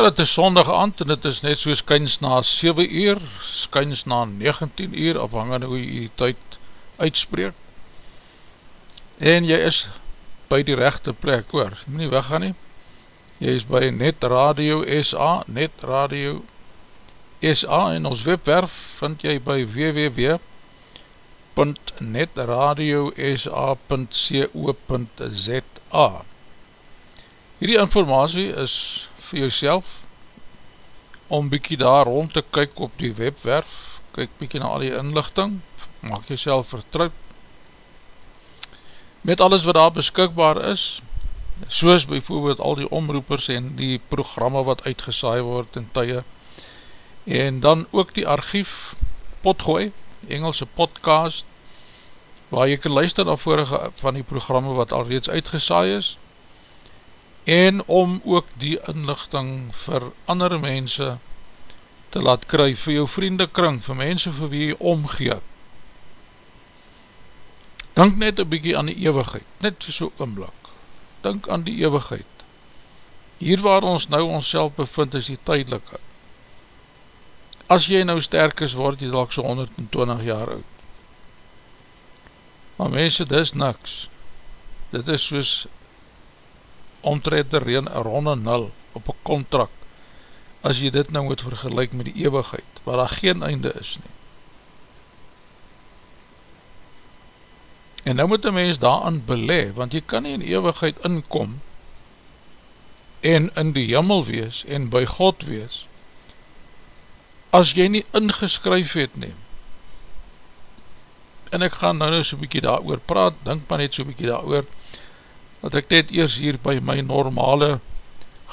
Ja, dit is sondag aand en dit is net so skyns na 7 uur, skyns na 19 uur, afhangende hoe jy die tyd uitspreek. En jy is by die rechte plek hoor, jy moet nie weggaan nie. Jy is by Net Radio SA, Net Radio SA en ons webwerf vind jy by www.netradiosa.co.za Hierdie informatie is vir jouself om bykie daar rond te kyk op die webwerf, kyk bykie na al die inlichting, maak jouself vertrouwd met alles wat daar beskikbaar is, soos bijvoorbeeld al die omroepers en die programme wat uitgesaai word in tye, en dan ook die archief potgooi, Engelse podcast, waar jy kan luister na vorige van die programme wat al reeds uitgesaai is, en om ook die inlichting vir ander mense te laat kry, vir jou vriendekring, vir mense vir wie jy omgeet. Denk net een bykie aan die eeuwigheid, net vir so oomblik. Denk aan die eeuwigheid. Hier waar ons nou ons bevind is die tydelike. As jy nou sterk is, word jy dalk so 120 jaar oud. Maar mense, dit is niks. Dit is soos omtred te reen, een ronde nul. op een contract, as jy dit nou moet vergelijk met die eeuwigheid, waar daar geen einde is nie. En nou moet die mens daaraan bele, want jy kan nie in eeuwigheid inkom, en in die jimmel wees, en by God wees, as jy nie ingeskryf het neem. En ek gaan nou nou so'n bykie daar oor praat, denk maar net so'n bykie daar oor, dat ek net eers hier by my normale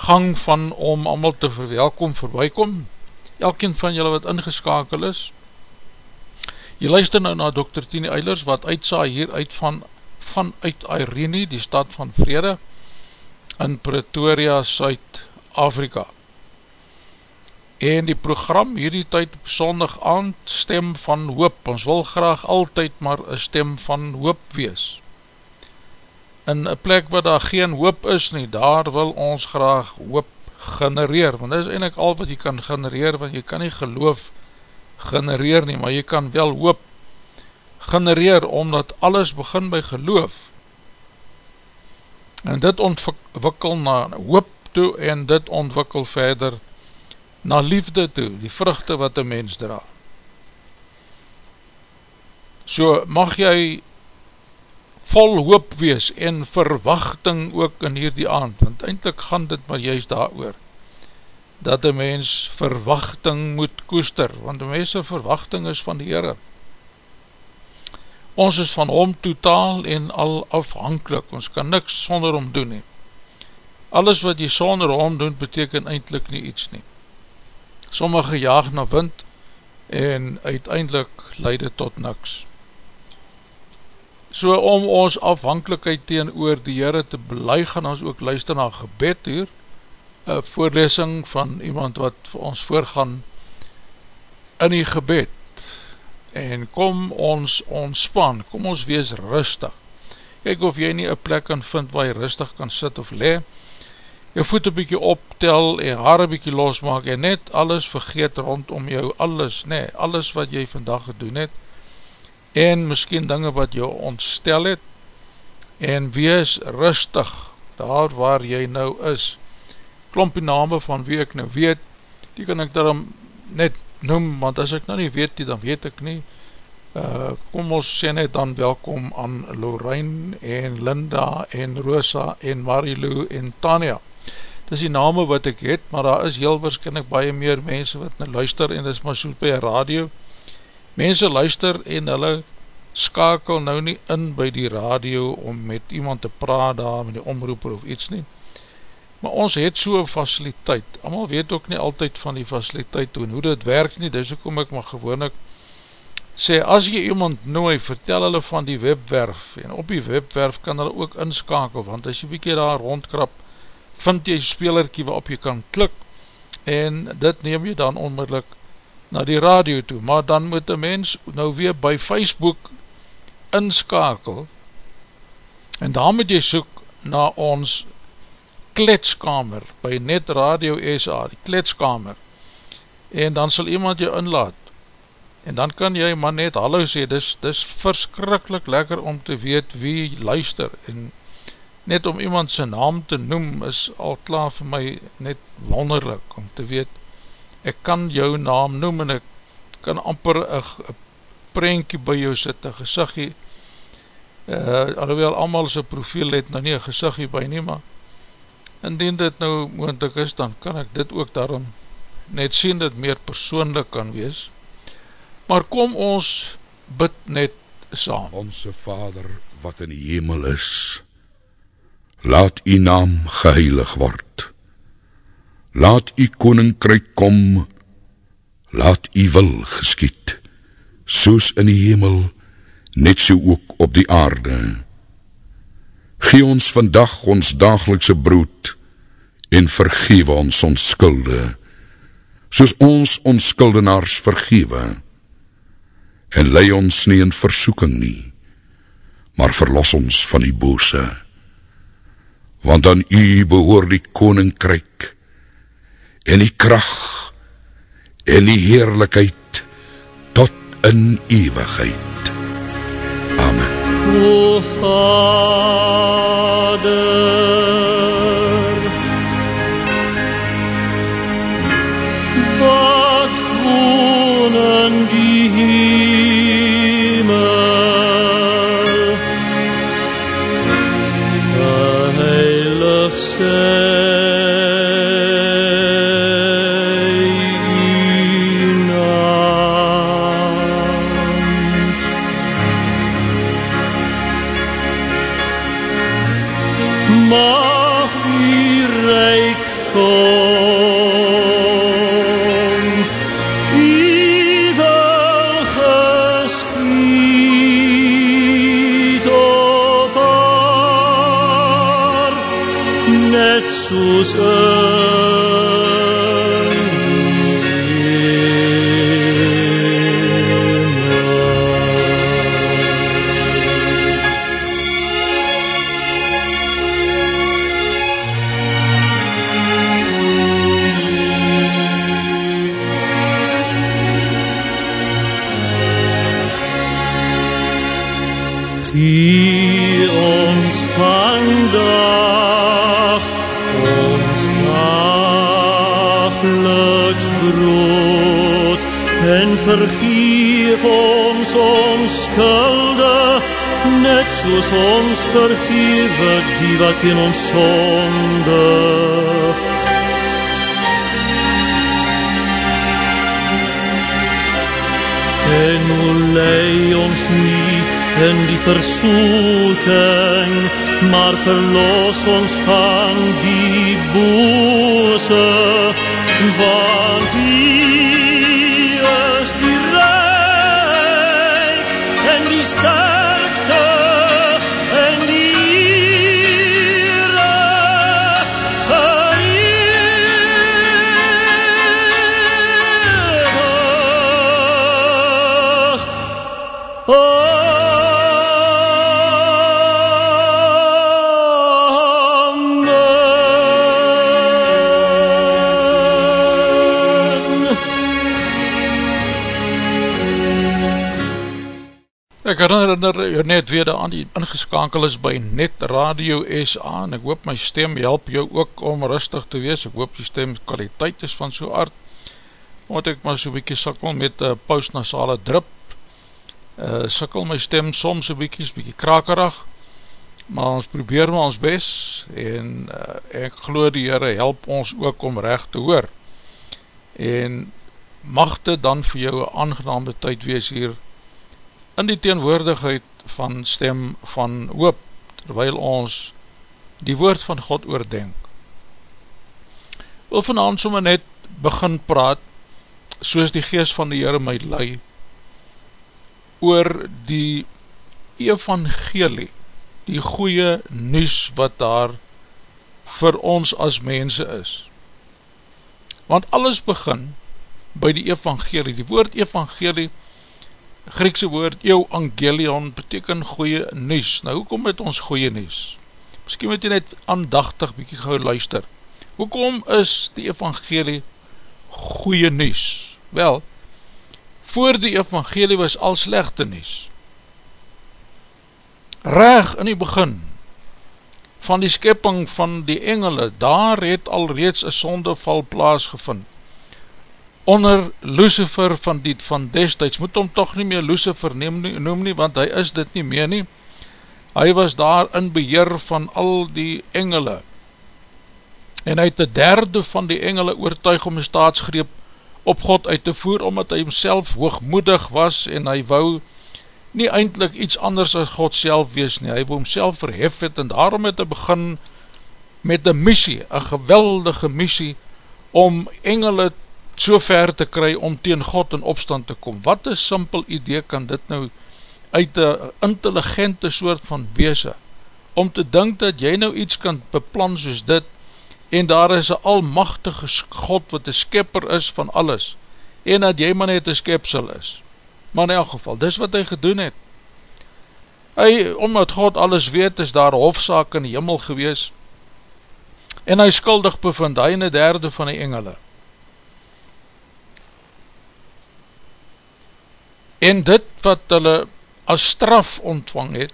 gang van om allemaal te verwelkom voorbijkom, elkeen van julle wat ingeskakel is, jy luister nou na Dr. Tini Eilers, wat uitsaai hier uit van, vanuit Irene, die stad van Vrede, in Pretoria, Suid-Afrika. En die program hierdie tyd op sondag aand, stem van hoop, ons wil graag altyd maar een stem van hoop wees, in een plek waar daar geen hoop is nie, daar wil ons graag hoop genereer, want dit is eindelijk al wat jy kan genereer, want jy kan nie geloof genereer nie, maar jy kan wel hoop genereer, omdat alles begin by geloof, en dit ontwikkel na hoop toe, en dit ontwikkel verder na liefde toe, die vruchte wat een mens dra. So mag jy vol hoop wees en verwachting ook in hierdie aand, want eindelijk gaan dit maar juist daar oor, dat die mens verwachting moet koester, want die mense verwachting is van die Heere. Ons is van hom totaal en al afhankelijk, ons kan niks sonder hom doen nie. Alles wat jy sonder hom doen, beteken eindelijk nie iets nie. Sommige jaag na wind en uiteindelik leid tot niks. So om ons afhankelijkheid teen oor die Heere te belei, gaan ons ook luister na gebed hier, een voorlesing van iemand wat vir ons voorgaan in die gebed, en kom ons ontspan, kom ons wees rustig, kyk of jy nie een plek kan vind waar jy rustig kan sit of le, jy voet een bykie optel en haar een bykie losmaak en net alles vergeet rondom jou, alles, nee, alles wat jy vandag gedoen het, en miskien dinge wat jou ontstel het, en wees rustig, daar waar jy nou is, klompie name van wie ek nou weet, die kan ek daarom net noem, want as ek nou nie weet die, dan weet ek nie, uh, kom ons sê net dan welkom aan Lorraine en Linda en Rosa en Marilou en Tania, dis die name wat ek het, maar daar is heel waarschijnlijk baie meer mense wat nou luister, en dis maar soos by radio, mense luister en hulle skakel nou nie in by die radio om met iemand te praat daar met die omroeper of iets nie. Maar ons het so'n faciliteit. Allemaal weet ook nie altyd van die faciliteit toe en hoe dit werk nie, dis ook om ek maar gewoon ek sê as jy iemand nooi, vertel hulle van die webwerf en op die webwerf kan hulle ook inskakel want as jy bykie daar rondkrap vind jy spelerkie waarop jy kan klik en dit neem jy dan onmiddellik na die radio toe, maar dan moet die mens nou weer by Facebook inskakel en daar moet jy soek na ons kletskamer by Net Radio SA, die kletskamer en dan sal iemand jou inlaat. En dan kan jy maar net hallo sê, dis, dis verskrikkelijk lekker om te weet wie luister en net om iemand sy naam te noem is al klaar vir my net wonderlik om te weet ek kan jou naam noem en ek kan amper een prentje by jou sit, een gezichtje, uh, alhoewel allemaal sy profiel het nou nie een gezichtje by nie, maar indien dit nou moendig is, dan kan ek dit ook daarom net sien dat meer persoonlik kan wees. Maar kom ons bid net saam. Onse Vader wat in die hemel is, laat u naam geheilig word laat u koninkryk kom, laat u wil geskiet, soos in die hemel, net so ook op die aarde. Gee ons vandag ons dagelikse brood, en vergewe ons ons skulde, soos ons ons skuldenaars vergewe, en lei ons nie in versoeking nie, maar verlos ons van die bose, want aan u behoor die koninkryk, en die kracht en die heerlijkheid tot in eeuwigheid. Amen. O Vader, ons dagelijks brood en vergeef ons ons skulde net soos ons vergewe die wat in ons sonde. En o lei ons nie in die versoeking, maar verlos ons van die bose, want die Ek herinner jou net weer aan die ingeskakel is by Net Radio SA en ek hoop my stem help jou ook om rustig te wees. Ek hoop die stem kwaliteit is van so aard, want ek maar so bykie sikkel met uh, postnasale drip. Uh, sikkel my stem soms so bykie, bykie krakerig, maar ons probeer maar ons best en uh, ek glo die Heere help ons ook om recht te hoor. En mag dit dan vir jou een aangename tyd wees hier in die teenwoordigheid van stem van hoop, terwyl ons die woord van God oordenk. Wil vanavond sommer net begin praat, soos die geest van die Heere my lei, oor die evangelie, die goeie nuus wat daar vir ons as mense is. Want alles begin by die evangelie, die woord evangelie, Griekse woord, jou angelion, beteken goeie nuus. Nou, hoekom het ons goeie nuus? Misschien moet jy net aandachtig bykie gauw luister. Hoekom is die evangelie goeie nuus? Wel, voor die evangelie was al slechte nuus. Reg in die begin van die skepping van die engele, daar het al reeds een sondeval plaasgevind onder Lucifer van die van destijds, moet hom toch nie meer Lucifer neem nie, noem nie, want hy is dit nie meer nie, hy was daar in beheer van al die engele, en hy het de derde van die engele oortuig om een staatsgreep op God uit te voer, omdat hy homself hoogmoedig was, en hy wou nie eindelijk iets anders as God self wees nie, hy wou homself verhef het, en daarom het hy begin met een missie, een geweldige missie, om engele so ver te kry om teen God in opstand te kom. Wat een simpel idee kan dit nou uit een intelligente soort van weese, om te dink dat jy nou iets kan beplan soos dit, en daar is een almachtige God wat een skepper is van alles, en dat jy maar net een skepsel is. Maar in elk geval, dis wat hy gedoen het. Hy, omdat God alles weet, is daar hofzaak in die jimmel gewees, en hy skuldig bevind, hy in die derde van die engele. En dit wat hulle as straf ontvang het,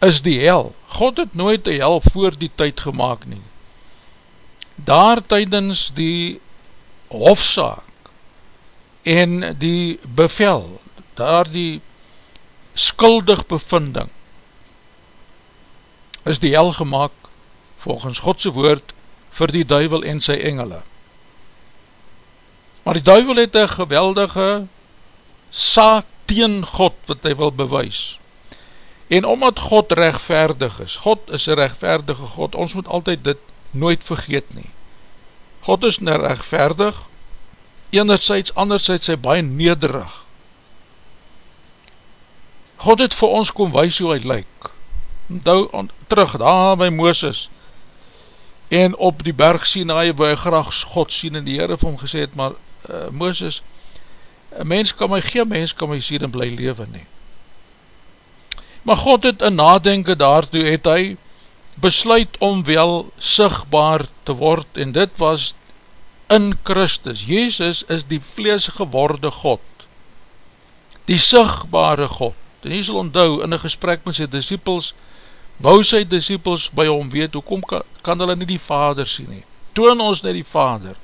is die hel. God het nooit die hel voor die tyd gemaakt nie. Daar tydens die hofzaak, en die bevel, daar die skuldig bevinding, is die hel gemaakt volgens Godse woord vir die duivel en sy engele. Maar die duivel het een geweldige saak teen God wat hy wil bewys. En omdat God rechtvaardig is, God is een rechtvaardige God, ons moet altyd dit nooit vergeet nie. God is nie rechtvaardig, enerzijds, anderzijds hy baie nederig. God het vir ons kom wees hoe hy lyk. Dou terug, daar by Mooses, en op die berg sien hy, waar hy graag God sien, en die Heere vir hom gesê het, maar uh, Mooses, een mens kan my, geen mens kan my sien en bly leven nie. Maar God het in nadenken daartoe het hy besluit om wel sigtbaar te word en dit was in Christus. Jezus is die vlees geworde God, die sigtbare God. En hy sal onthou in een gesprek met sy disciples, wou sy disciples by hom weet, hoekom kan, kan hulle nie die vader sien nie? Toon ons nie die vader.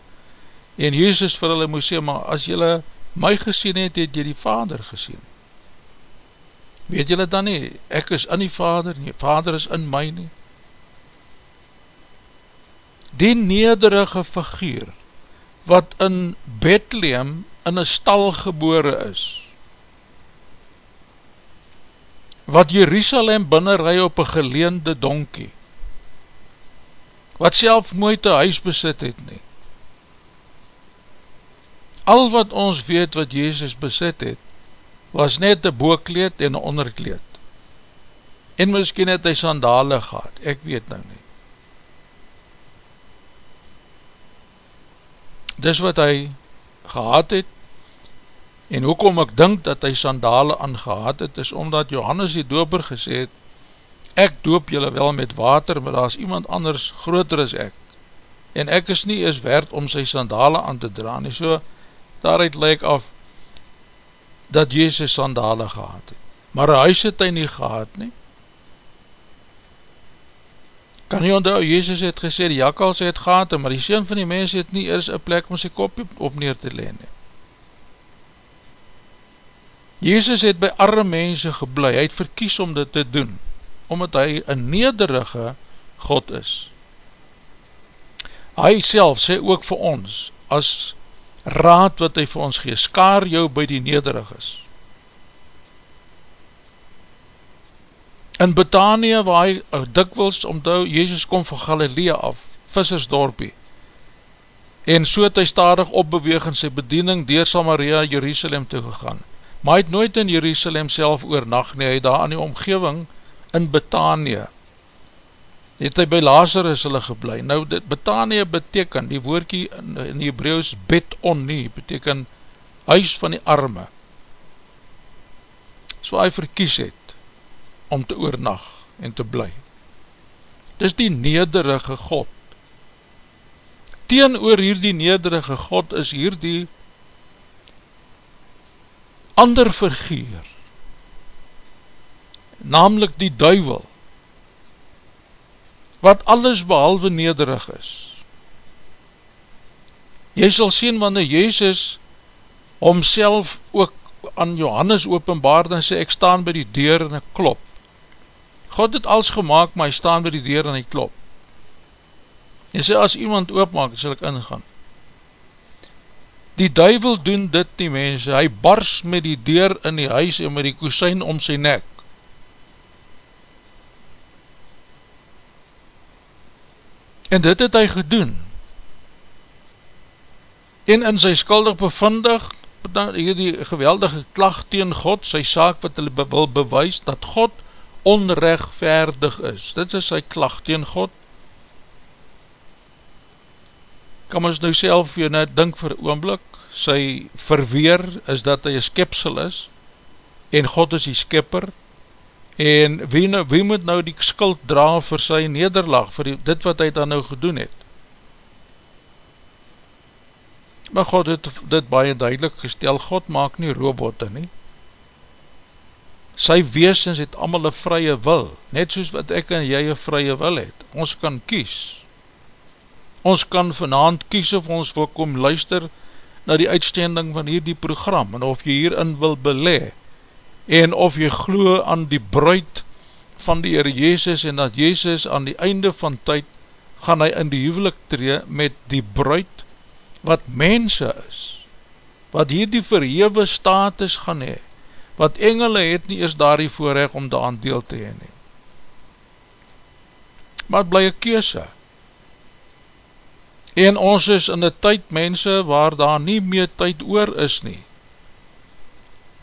En Jezus vir hulle moes sê, maar as julle my gesien het, het jy die vader gesien weet julle dan nie, ek is in die vader, nie, vader is in my nie. Die nederige figuur, wat in Bethlehem in een stal gebore is, wat Jerusalem binnenrij op een geleende donkie, wat self nooit een huis besit het nie. Al wat ons weet wat Jezus besit het, was net een boekleed en een onderkleed. En miskien het hy sandale gehad, ek weet nou nie. Dis wat hy gehad het, en hoekom ek dink dat hy sandale aangehad het, is omdat Johannes die doper gesê het, ek doop julle wel met water, maar daar is iemand anders groter as ek, en ek is nie eens werd om sy sandale aan te dra nie, so daaruit lyk af, dat Jezus sandale gehad het. Maar een huis het hy nie gehad nie. Kan jy onthou, Jezus het gesê, die jakkals het gehad, maar die sien van die mens het nie eers een plek om sy kop op neer te leen nie. Jezus het by arme mense geblei, hy het verkies om dit te doen, omdat hy een nederige God is. Hy self sê ook vir ons, as raad wat hy vir ons gee, skaar jou by die nederig is. In Betania, waar hy dikwils omdou, Jezus kom van Galilea af, vissersdorpie, en so het hy stadig opbeweeg in sy bediening door Samaria, Jerusalem toe gegaan. Maar hy het nooit in Jerusalem self oornacht nie, hy daar aan die omgeving in Betania, het hy by Lazarus hulle geblei. Nou, dit Betania beteken, die woordkie in, in die Hebreeuws, bet on nie, beteken huis van die arme. So hy verkies het, om te oornag en te bly. Dis die nederige God. Teen oor hier die nederige God is hier die ander vergeer, namelijk die duivel, wat alles behalwe nederig is. Jy sal sien wanneer Jezus homself ook aan Johannes openbaar, dan sê ek staan by die deur en ek klop. God het alles gemaakt, maar hy staan by die deur en hy klop. Jy sê as iemand oopmaak, sal ek ingaan. Die duivel doen dit die mense, hy bars met die deur in die huis en met die kusijn om sy nek. En dit het hy gedoen. En in sy skuldig bevindig, hier die geweldige klacht teen God, sy saak wat hy wil bewys, dat God onrechtvaardig is. Dit is sy klacht teen God. Kan ons nou self weer net dink vir oomblik, sy verweer is dat hy een skepsel is, en God is die skepper, en wie, nou, wie moet nou die skuld dra vir sy nederlag, vir die, dit wat hy dan nou gedoen het? Maar God het dit baie duidelik gestel, God maak nie robotte nie. Sy weesens het allemaal een vrye wil, net soos wat ek en jy een vrye wil het. Ons kan kies. Ons kan vanavond kies of ons wil kom luister na die uitstending van hierdie program, en of jy hierin wil belee, en of jy glo aan die bruid van die Heer Jezus, en dat Jezus aan die einde van tyd, gaan hy in die huwelik tree met die bruid, wat mense is, wat hier die verhewe status gaan hee, wat engele het nie is daar die voorrecht om daan deel te heen. Maar het bly een keese. En ons is in die tyd mense waar daar nie meer tyd oor is nie.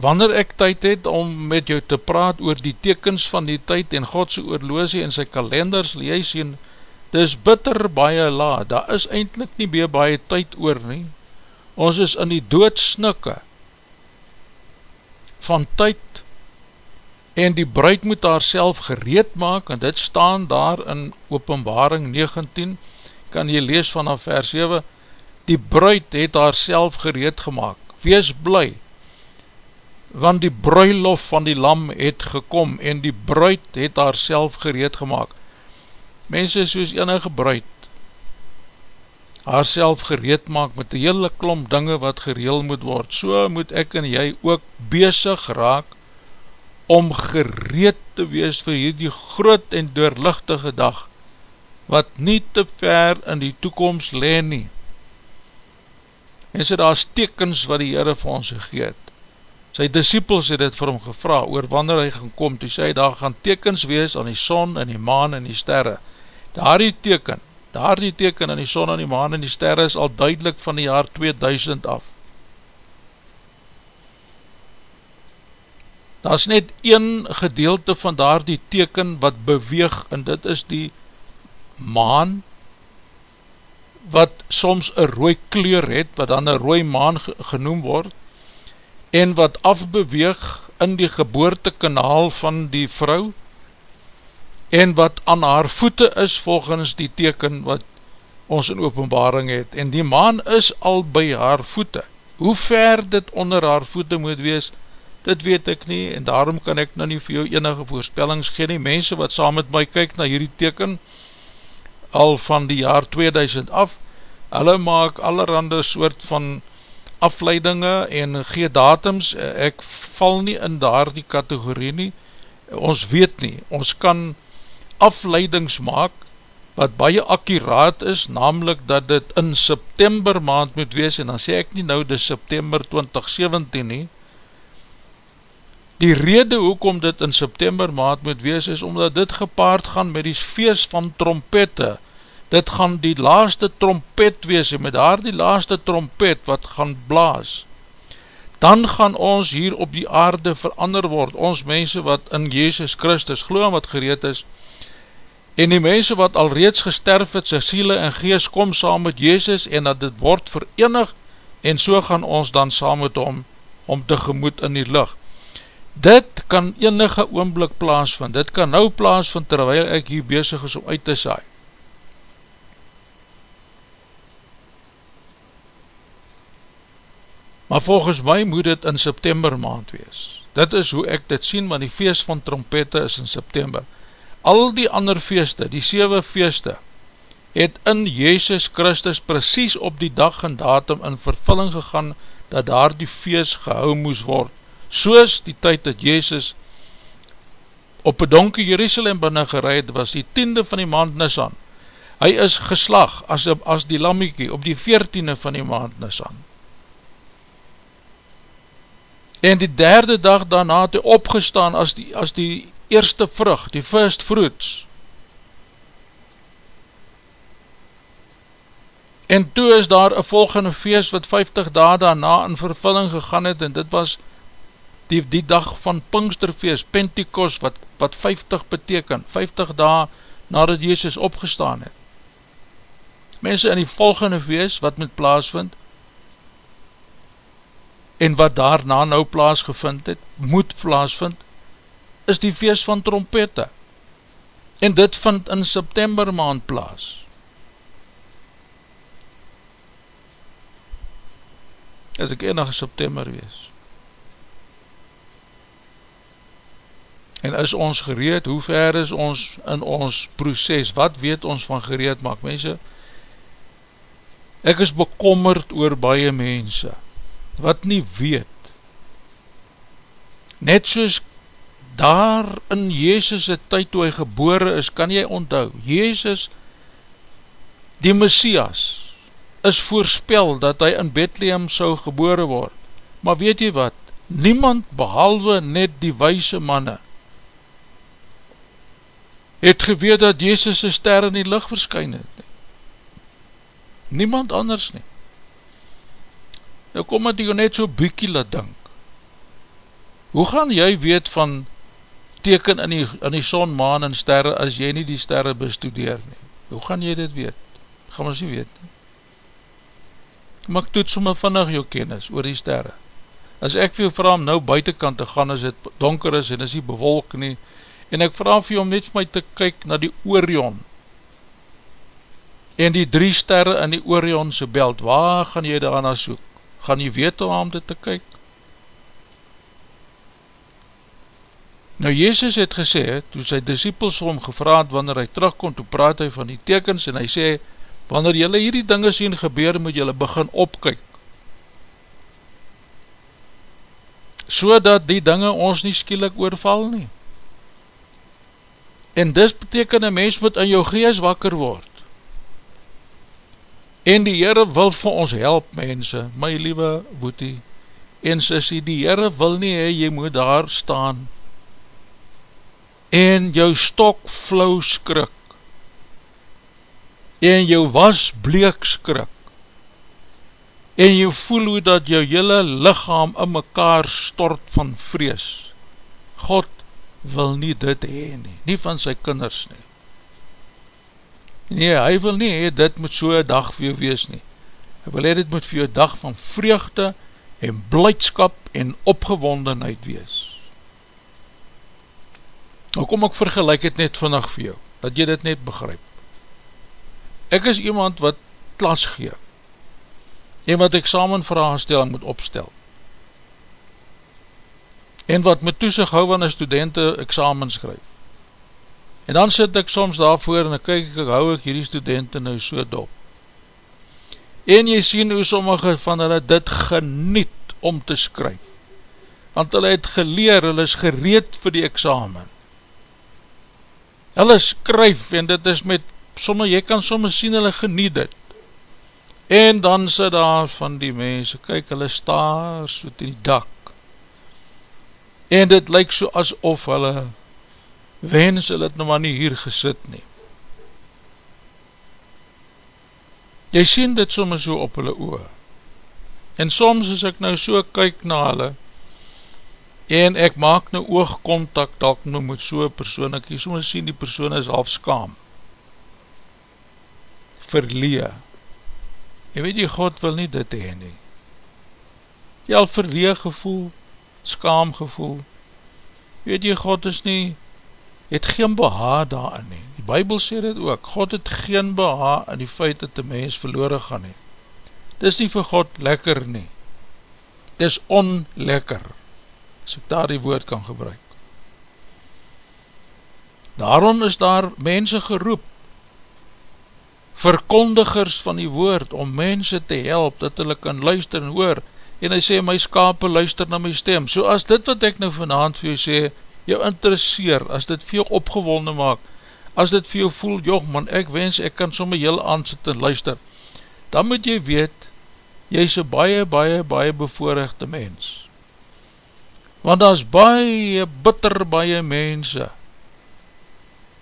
Wanneer ek tyd het om met jou te praat oor die tekens van die tyd en Godse oorloosie en sy kalenders, jy sien, dis bitter baie la, daar is eindelijk nie meer baie tyd oor nie. Ons is in die doodsnikke van tyd en die bruid moet haar self gereed maak en dit staan daar in openbaring 19 kan jy lees vanaf vers 7 die bruid het haar self gereed gemaakt wees bly want die bruilof van die lam het gekom en die bruid het haar self gereed gemaakt mense soos enige bruid haar self gereed maak met die hele klomp dinge wat gereel moet word, so moet ek en jy ook bezig raak om gereed te wees vir hierdie groot en doorlichtige dag, wat nie te ver in die toekomst leen nie. En so daar is tekens wat die Heere vir ons gegeet. Sy disciples het het vir hom gevra oor wanneer hy gaan kom, toe sê daar gaan tekens wees aan die son en die maan en die sterre. Daar die teken, daar die teken in die son en die maan en die sterre is al duidelik van die jaar 2000 af. Daar is net een gedeelte van daar die teken wat beweeg en dit is die maan wat soms een rooi kleur het, wat dan een rooi maan genoem word en wat afbeweeg in die geboortekanaal van die vrou en wat aan haar voete is volgens die teken wat ons in openbaring het, en die maan is al by haar voete, hoe ver dit onder haar voete moet wees, dit weet ek nie, en daarom kan ek nou nie vir jou enige voorspellings gee nie, mense wat saam met my kyk na hierdie teken, al van die jaar 2000 af, hulle maak allerhande soort van afleidinge en gee datums, ek val nie in daar die kategorie nie, ons weet nie, ons kan afleidings maak, wat baie akkuraat is, namelijk dat dit in September maand moet wees, en dan sê ek nie nou de September 2017 nie, die rede hoekom dit in September maand moet wees, is omdat dit gepaard gaan met die feest van trompette, dit gaan die laaste trompet wees, en met daar die laaste trompet wat gaan blaas, dan gaan ons hier op die aarde verander word, ons mense wat in Jezus Christus glo wat gereed is, en die mense wat al reeds gesterf het, sy siele en gees kom saam met Jezus en dat dit word verenig en so gaan ons dan saam met hom om te gemoed in die lucht. Dit kan enige oomblik plaasvind, dit kan nou plaasvind terwijl ek hier bezig is om uit te saai. Maar volgens my moet dit in September maand wees. Dit is hoe ek dit sien, want die feest van trompette is in September al die ander feeste, die 7 feeste, het in Jezus Christus precies op die dag en datum in vervulling gegaan, dat daar die feest gehou moes word, soos die tyd dat Jezus op een donker Jerusalem binnen gereid was, die tiende van die maand Nisan, hy is geslag as, as die lammiekie op die veertiende van die maand Nisan. En die derde dag daarna het hy opgestaan as die, as die eerste vrug, die first fruits. En toe is daar een volgende feest wat 50 dae daarna in vervulling gegaan het en dit was die, die dag van Pinksterfeest, Pentecost, wat, wat 50 beteken, 50 dae nadat Jezus opgestaan het. Mense in die volgende feest wat met plaasvind en wat daarna nou plaasgevind het, moet plaasvind, is die feest van trompette en dit vind in September maand plaas. Het ek enige September wees. En is ons gereed, hoe ver is ons in ons proces, wat weet ons van gereed maak, mense, Ek is bekommerd oor baie mense, wat nie weet. Net soos daar in Jezus' tyd toe hy gebore is, kan jy onthou, Jezus, die Messias, is voorspel dat hy in Bethlehem sou gebore word. Maar weet jy wat, niemand behalwe net die wijse manne, het geweet dat Jezus ster in die licht verskyn het. Niemand anders nie. Nou kom het jy net so bykie laat dink. Hoe gaan jy weet van teken in die, in die son, maan en sterre as jy nie die sterre bestudeer nie? Hoe gaan jy dit weet? Gaan ons nie weet nie. Maar ek toets om vannig jou kennis oor die sterre. As ek vir jou vraag om nou buitenkant te gaan as het donker is en is die bewolk nie, en ek vraag vir jou om net vir my te kyk na die Orion en die drie sterre in die Orionse belt, waar gaan jy daarna soek? Gaan jy weet om dit te kyk? Nou Jezus het gesê, toe sy disciples vir hom gevraad, wanneer hy terugkom, toe praat hy van die tekens, en hy sê, wanneer jylle hierdie dinge sien gebeur, moet jylle begin opkyk, so dat die dinge ons nie skielik oorval nie. En dis beteken een mens moet in jou gees wakker word. En die Heere wil vir ons help mense, my liewe boetie, en sissie, die Heere wil nie, he, jy moet daar staan, en jou stok flauw skrik, en jou was bleek skrik, en jy voel hoe dat jou hele lichaam in mekaar stort van vrees. God wil nie dit heen nie, nie van sy kinders nie. Nee, hy wil nie hee, dit moet so een dag vir jou wees nie. Hy wil hee, dit moet vir jou dag van vreugde en blijdskap en opgewondenheid wees. Nou kom ek vergelijk het net vannacht vir jou, dat jy dit net begryp. Ek is iemand wat klas gee, en wat examenvraagstelling moet opstel, en wat met toesig hou van een studenten examen skryf. En dan sit ek soms daarvoor en ek kyk ek hou ek hierdie studenten nou so dop. En jy sien hoe sommige van hulle dit geniet om te skryf. Want hulle het geleer, hulle is gereed vir die examen. Hulle skryf en dit is met, sommige, jy kan soms sien hulle geniet dit. En dan sit daar van die mense, kyk hulle staar so die dak en dit lyk so asof hulle wens hulle het nou maar nie hier gesit nie. Jy sien dit soms so op hulle oor, en soms as ek nou so kyk na hulle, en ek maak nou oogkontak dat nou met so'n persoon, ek soms sien die persoon is half skaam, verlee, en weet jy, God wil nie dit heen nie, jy al verlee gevoel, skaam gevoel. Weet jy, God is nie, het geen beha daarin nie. Die Bijbel sê dit ook, God het geen beha in die feit dat die mens verloren gaan nie. Dit is nie vir God lekker nie. Dit is onlekker, as ek daar die woord kan gebruik. Daarom is daar mense geroep, verkondigers van die woord, om mense te help, dat hulle kan luister en hoor, en hy sê, my skape luister na my stem, so as dit wat ek nou vanavond vir jou sê, jou interesseer, as dit vir jou opgewonde maak, as dit vir jou voel, joh man, ek wens ek kan somme heel aansit en luister, dan moet jy weet, jy is een baie, baie, baie bevoorrechte mens, want daar is baie bitter baie mense,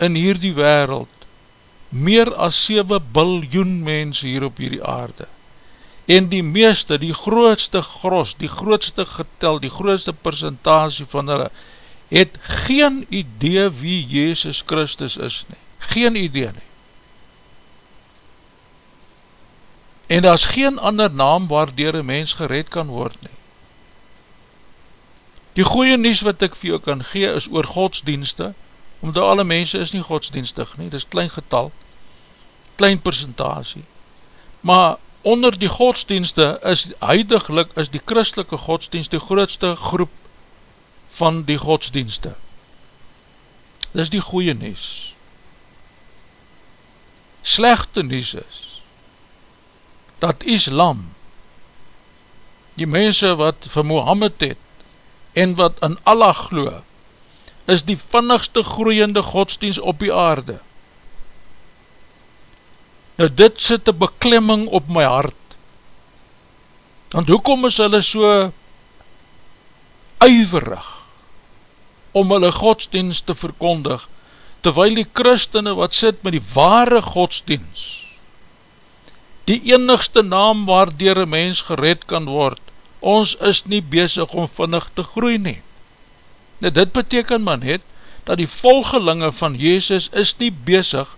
in hierdie wereld, meer as 7 biljoen mense hier op hierdie aarde, en die meeste, die grootste gros, die grootste getel, die grootste percentage van hulle, het geen idee wie Jezus Christus is nie, geen idee nie. En daar is geen ander naam waardoor een mens gered kan word nie. Die goeie nies wat ek vir jou kan gee is oor godsdienste, omdat alle mense is nie godsdienstig nie, dit is klein getal, klein percentage, maar onder die godsdienste is huidiglik is die christelike godsdienst die grootste groep van die godsdienste. Dit is die goeie nies. Slechte nies is, dat islam, die mense wat vir Mohammed het, en wat in Allah glo, is die vinnigste groeiende godsdienst op die aarde. Nou dit sit een beklemming op my hart, want hoekom is hulle so uiverig om hulle godsdienst te verkondig, terwyl die christene wat sit met die ware godsdienst, die enigste naam waar dier een mens gered kan word, ons is nie bezig om vinnig te groei nie. Nou dit beteken man het, dat die volgelinge van Jezus is nie bezig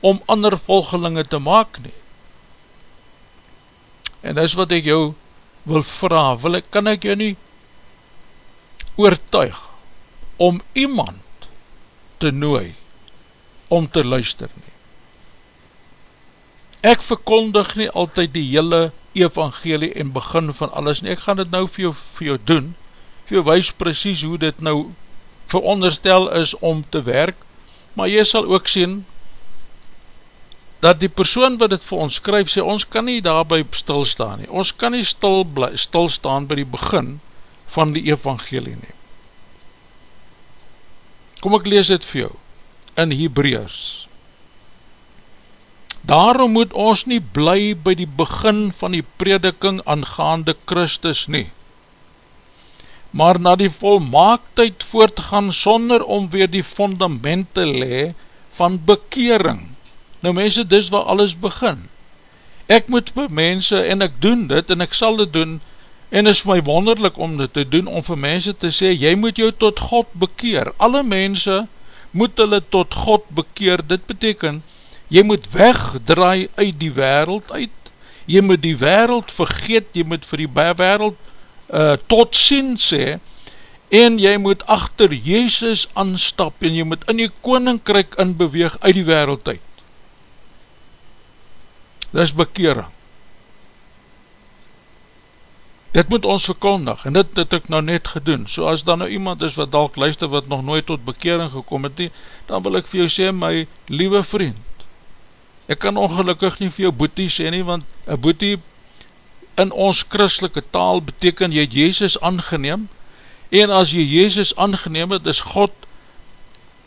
om ander volgelinge te maak nie. En dis wat ek jou wil vraag, wil ek, kan ek jou nie oortuig om iemand te nooi om te luister nie. Ek verkondig nie altyd die hele evangelie en begin van alles nie, ek gaan dit nou vir jou, vir jou doen, vir jou wees precies hoe dit nou veronderstel is om te werk, maar jy sal ook sien, dat die persoon wat dit vir ons skryf, sê, ons kan nie daarby stilstaan nie, ons kan nie stil bly, stilstaan by die begin van die evangelie nie. Kom ek lees dit vir jou, in Hebreus. Daarom moet ons nie bly by die begin van die prediking aangaande Christus nie, maar na die volmaaktheid voortgaan sonder om weer die fundament te le van bekering Nou mense, dis waar alles begin. Ek moet vir mense, en ek doen dit, en ek sal dit doen, en is my wonderlik om dit te doen, om vir mense te sê, jy moet jou tot God bekeer. Alle mense moet hulle tot God bekeer. Dit beteken, jy moet wegdraai uit die wereld uit, jy moet die wereld vergeet, jy moet vir die wereld uh, tot sien sê, en jy moet achter Jezus aanstap, en jy moet in die koninkryk inbeweeg uit die wereld uit dis bekering. Dit moet ons verkondig, en dit het ek nou net gedoen, so as dan nou iemand is wat dalk luister wat nog nooit tot bekering gekom het nie, dan wil ek vir jou sê, my liewe vriend, ek kan ongelukkig nie vir jou boetie sê nie, want een boetie in ons christelike taal beteken, jy het Jezus aangeneem, en as jy Jezus aangeneem het, is God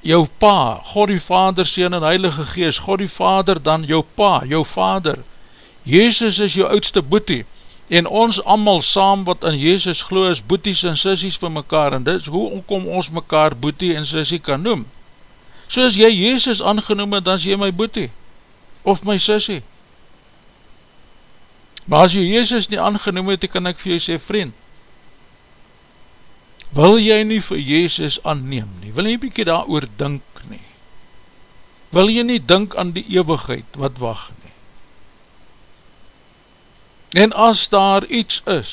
jou pa, God die Vader, Seen en Heilige Gees, God die Vader, dan jou pa, jou Vader, Jezus is jou oudste boetie, en ons allemaal saam wat in Jezus glo is boeties en sissies vir mekaar, en dit is hoe kom ons mekaar boetie en sissie kan noem. So as jy Jezus aangenoem het, dan is jy my boetie, of my sissie. Maar as jy Jezus nie aangenoem het, kan ek vir jy sê, vriend, wil jy nie vir Jezus aanneem nie, wil jy bykie daar oor dink nie, wil jy nie dink aan die eeuwigheid wat wacht nie, en as daar iets is,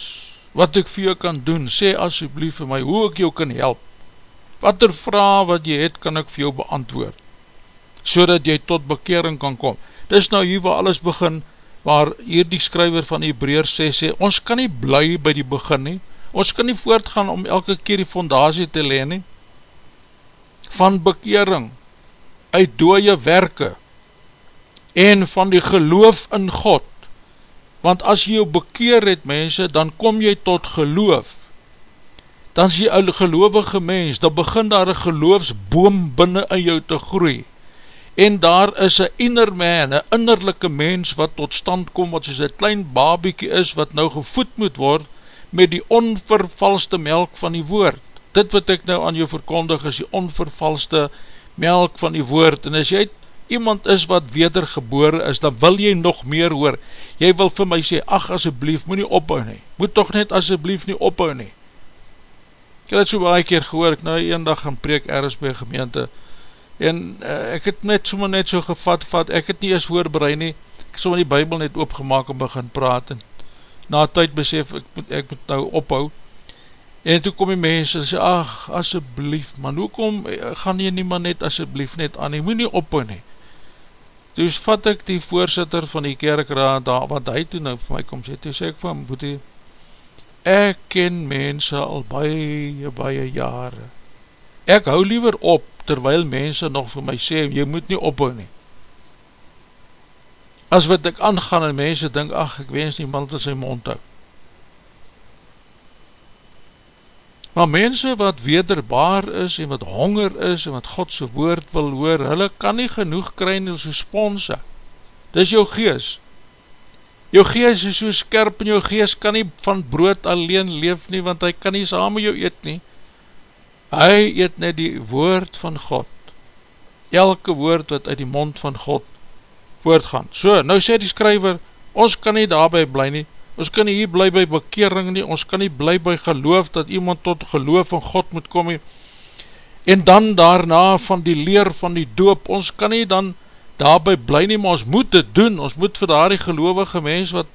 wat ek vir jou kan doen, sê asjeblief vir my, hoe ek jou kan help, wat er vraag wat jy het, kan ek vir jou beantwoord, so dat jy tot bekering kan kom, dis nou hier waar alles begin, waar hier die skryver van Hebreer sê, sê, ons kan nie bly by die begin nie, Ons kan nie voortgaan om elke keer die fondatie te leen nie. Van bekering, uit dooie werke, en van die geloof in God. Want as jy jou bekeer het, mense, dan kom jy tot geloof. Dan is jy een geloofige mens, dan begin daar een geloofsboom binnen in jou te groei. En daar is een inner man, een innerlijke mens wat tot stand kom, wat soos een klein babiekie is, wat nou gevoed moet word, met die onvervalste melk van die woord. Dit wat ek nou aan jou verkondig is die onvervalste melk van die woord. En as jy iemand is wat wedergebore is, dan wil jy nog meer hoor. Jy wil vir my sê, ach asjeblief, moet nie ophou nie. Moet toch net asjeblief nie ophou nie. Ek het so baie keer gehoor, ek nou een dag gaan preek ergens by gemeente, en uh, ek het net so net so gevat, vat, ek het nie eens voorbereid nie, ek het so die bybel net opgemaak en begin praat, en na tyd besef, ek moet, ek moet nou ophou, en toe kom die mense, en sê, ach, asjeblief, man, hoekom eh, gaan jy nie maar net asjeblief net aan, jy moet nie ophou nie, toe vat ek die voorzitter van die kerkraad, daar, wat hy toe nou vir my kom sê, toe sê ek van, moet hy, ek ken mense al baie, baie jare, ek hou liever op, terwyl mense nog vir my sê, jy moet nie ophou nie, as wat ek aangaan en mense dink, ach, ek wens nie man van sy mond hou. Maar mense wat wederbaar is en wat honger is en wat Godse woord wil hoor, hulle kan nie genoeg kry nie so sponse. Dis jou gees. Jou gees is so skerp en jou gees kan nie van brood alleen leef nie, want hy kan nie saam met jou eet nie. Hy eet net die woord van God. Elke woord wat uit die mond van God voortgaan. So, nou sê die skryver, ons kan nie daarby bly nie, ons kan nie hier bly by bekering nie, ons kan nie bly by geloof, dat iemand tot geloof van God moet kom nie, en dan daarna van die leer van die doop, ons kan nie dan daarby bly nie, maar ons moet dit doen, ons moet vir daar die gelovige mens wat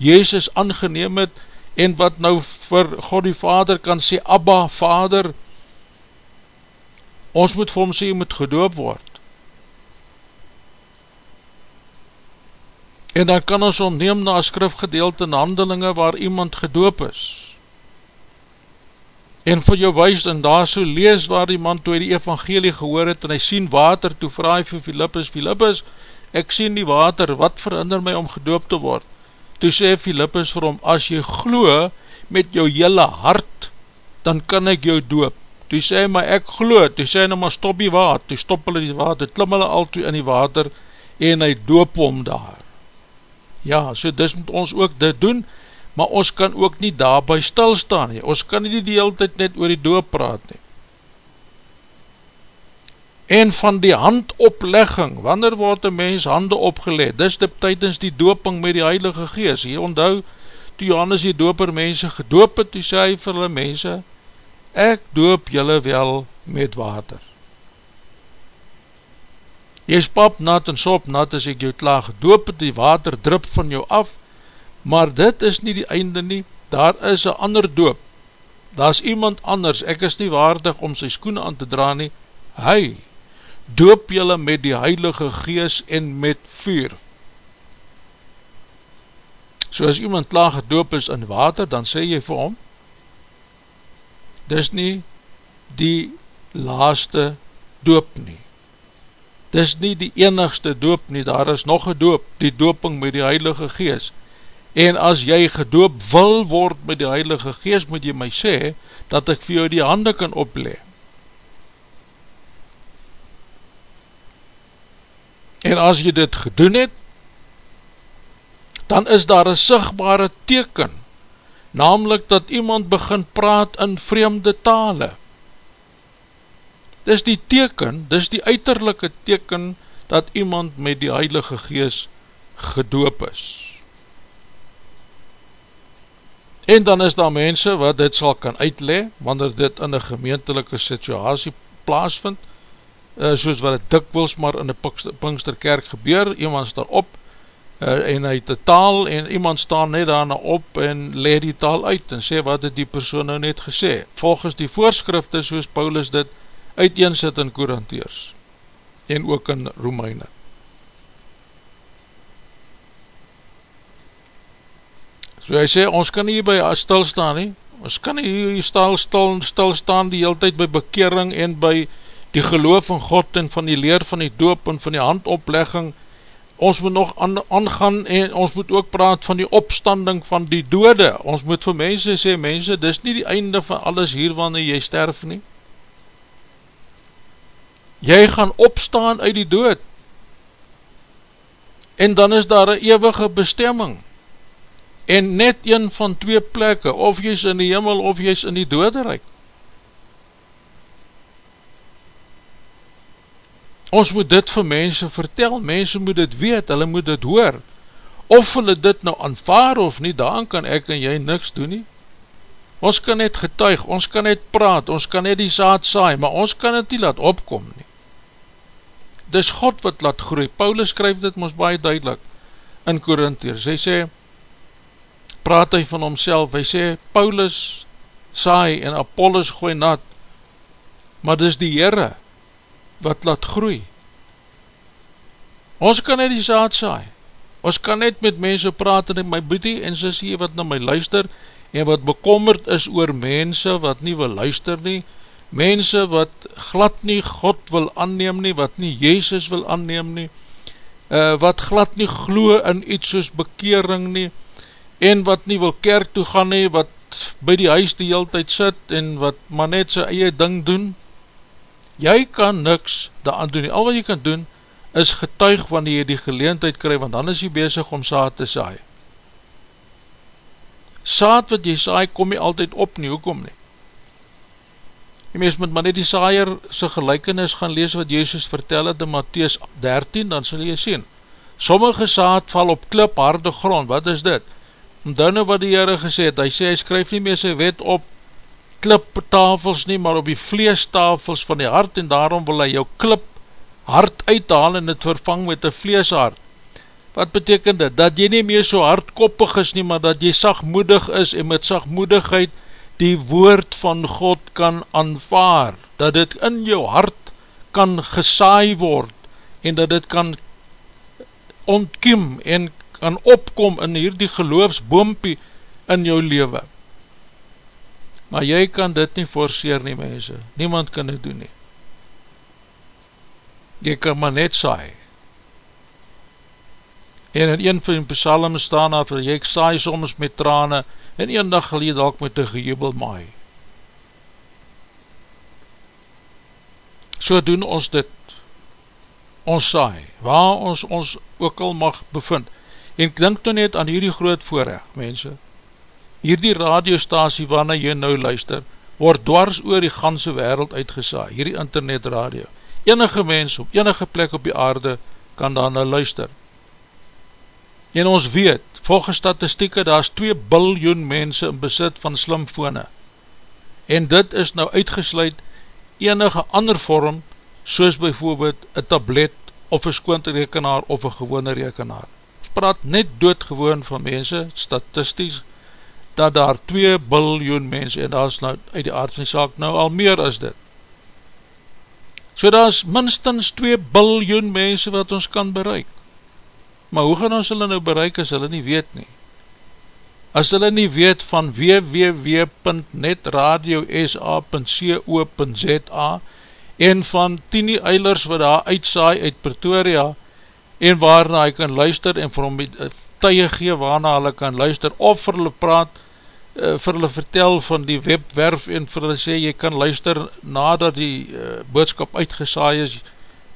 Jezus aangeneem het, en wat nou vir God die Vader kan sê, Abba, Vader, ons moet vir hom sê, moet gedoop word, En dan kan ons ontneem na skrifgedeelte in handelinge waar iemand gedoop is. En vir jou wees, en daar so lees waar die man toe die evangelie gehoor het, en hy sien water, toe vraag vir Philippus, Philippus, ek sien die water, wat verander my om gedoop te word? Toe sê Philippus vir hom, as jy glo met jou hele hart, dan kan ek jou doop. Toe sê hy, maar ek glo, toe sê hy nou maar stop die water, toe stop hulle die water, klim hulle al toe in die water, en hy doop hom daar. Ja, so dis moet ons ook dit doen, maar ons kan ook nie daarby stilstaan nie. Ons kan nie die hele tijd net oor die doop praat nie. En van die handoplegging, wanneer word een mens hande opgeleid? Dis die tydens die dooping met die Heilige Gees. Hier onthou, toe Johannes die doper mense gedoop het, toe sê hy vir hulle mense, ek doop julle wel met water. Jy is pap nat en sop nat as ek jou klaar gedoop het, die water drup van jou af, maar dit is nie die einde nie, daar is een ander doop, daar is iemand anders, ek is nie waardig om sy skoene aan te dra nie, hy doop jylle met die heilige gees en met vuur. So as iemand klaar gedoop is in water, dan sê jy vir hom, dis nie die laaste doop nie dis nie die enigste doop nie, daar is nog gedoop, die dooping met die Heilige Gees. En as jy gedoop wil word met die Heilige Gees, moet jy my sê, dat ek vir jou die hande kan oplee. En as jy dit gedoen het, dan is daar een sigtbare teken, namelijk dat iemand begin praat in vreemde tale dis die teken, dis die uiterlijke teken, dat iemand met die Heilige Gees gedoop is. En dan is daar mense wat dit sal kan uitle, wanneer dit in een gemeentelike situasie plaasvind, uh, soos wat het dikwils maar in die Pinksterkerk gebeur, iemand staan op, uh, en hy het die taal, en iemand staan net daarna op, en le die taal uit, en sê wat het die persoon nou net gesê. Volgens die voorskrifte, soos Paulus dit uiteensit in Korintheers en ook in Romeine. So hy sê, ons kan nie by stilstaan nie, ons kan nie hier stil, stil, stilstaan die hele tijd by bekering en by die geloof van God en van die leer van die doop en van die handoplegging, ons moet nog aangaan en ons moet ook praat van die opstanding van die dode, ons moet vir mense sê, mense, dis nie die einde van alles hier wanneer jy sterf nie, jy gaan opstaan uit die dood, en dan is daar een eeuwige bestemming, en net een van twee plekke, of jy is in die hemel, of jy is in die doderijk. Ons moet dit vir mense vertel, mense moet dit weet, hulle moet dit hoor, of hulle dit nou aanvaar of nie, daan kan ek en jy niks doen nie. Ons kan net getuig, ons kan net praat, ons kan net die zaad saai, maar ons kan het nie laat opkom nie dis God wat laat groei. Paulus skryf dit ons baie duidelik in Korintheers. Hy sê, praat hy van homself, hy sê, Paulus saai en Apollos gooi nat, maar dis die Heere wat laat groei. Ons kan net die zaad saai. Ons kan net met mense praat en my boete en sy sê wat na my luister en wat bekommerd is oor mense wat nie wil luister nie, mense wat glad nie God wil anneem nie, wat nie Jezus wil anneem nie, uh, wat glad nie glo in iets soos bekering nie, en wat nie wil kerk toe gaan nie, wat by die huis die hele tijd sit, en wat maar net sy eie ding doen, jy kan niks daan doen nie, al wat jy kan doen, is getuig wanneer jy die geleentheid kry, want dan is jy bezig om saad te saai. Saad wat jy saai, kom jy altyd op nie, hoekom nie? Die mens moet maar net die saaier sy gelijkenis gaan lees wat Jezus vertel het in Matthäus 13, dan sal jy sien. Sommige saad val op klip harde grond, wat is dit? En dan nou wat die Heere gesê het, hy sê, hy skryf nie meer sy wet op kliptafels nie, maar op die vleestafels van die hart, en daarom wil hy jou klip hart uithaal en het vervang met een vleeshart. Wat beteken dit? Dat jy nie meer so hardkoppig is nie, maar dat jy sagmoedig is en met sagmoedigheid die woord van God kan aanvaar. Dat dit in jou hart kan gesaai word en dat dit kan ontkiem en kan opkom in hierdie geloofsboompie in jou leven. Maar jy kan dit nie forceer nie mense, niemand kan dit doen nie jy kan maar net saai. En in een van die psalm staan dat jy saai soms met trane en een dag gel jy dalk met een gejubel maai. So doen ons dit, ons saai, waar ons ons ook al mag bevind. En ek denk nou net aan hierdie groot voorrecht, mense, hierdie radiostasie waarna jy nou luister, word dwars oor die ganse wereld uitgesaai, hierdie internet radio enige mens op enige plek op die aarde kan daar nou luister. En ons weet, volgens statistieke, daar is 2 biljoen mense in besit van slimfone. En dit is nou uitgesluit enige ander vorm, soos bijvoorbeeld een tablet of een skoonterekenaar of een gewone rekenaar. Ons praat net doodgewoon van mense, statisties, dat daar 2 biljoen mense, en daar is nou uit die aard van die saak nou al meer as dit, So daar is minstens 2 biljoen mense wat ons kan bereik. Maar hoe gaan ons hulle nou bereik as hulle nie weet nie? As hulle nie weet van www.netradio.sa.co.za en van Tini Eilers wat daar uitsaai uit Pretoria en waarna hy kan luister en vir hom tye gee waarna hulle kan luister of vir hulle praat uh, vir hulle vertel van die webwerf en vir hulle sê, jy kan luister nadat die uh, boodskap uitgesaai is,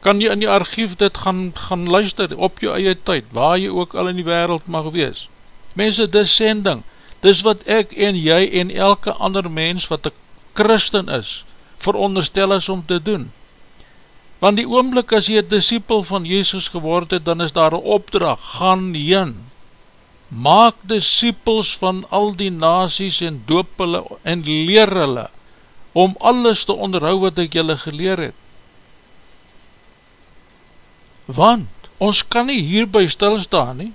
kan jy in die archief dit gaan, gaan luister op jou eie tyd, waar jy ook al in die wereld mag wees. Mense, dis sending, dis wat ek en jy en elke ander mens wat een christen is, veronderstel is om te doen. Want die oomblik as jy een disciple van Jezus geword het, dan is daar een opdracht, gaan heen, maak disciples van al die nazies en doop hulle en leer hulle om alles te onderhou wat ek julle geleer het. Want ons kan nie hierby stilstaan nie.